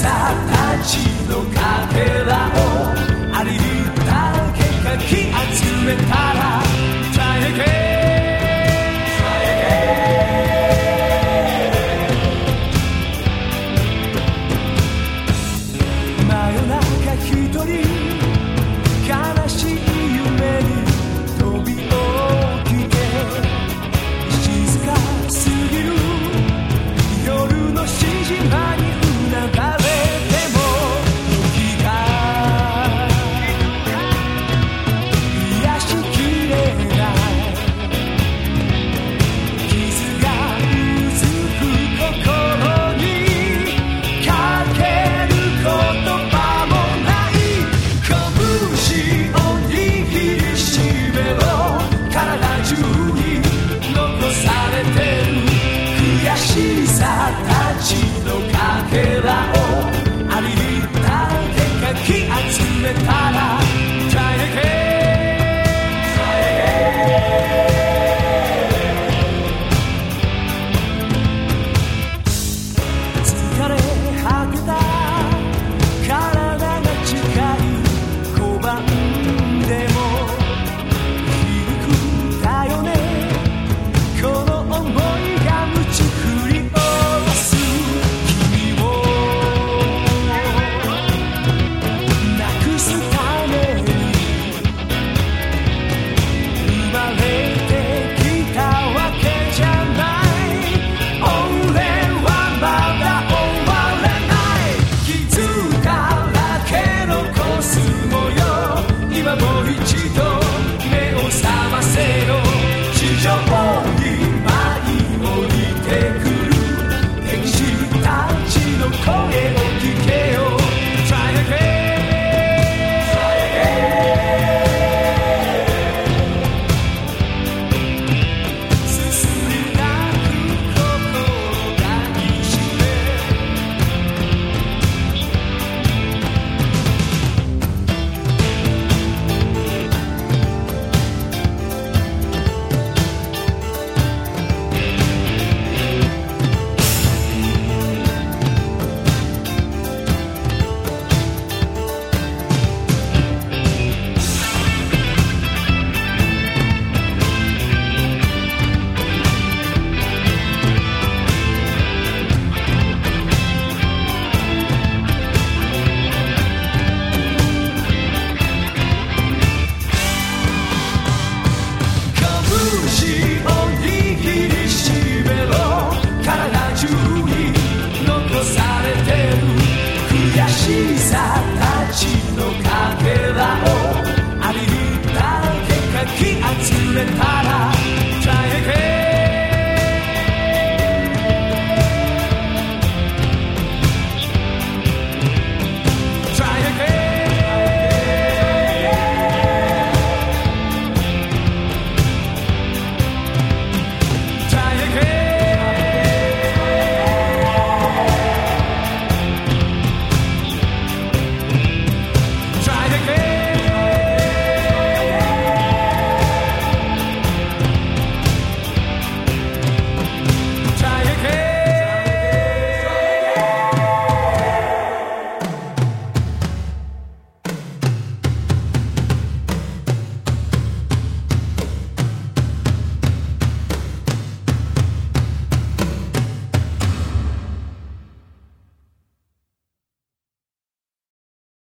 さたちのかけらをありったけ耐えて」「真夜中一人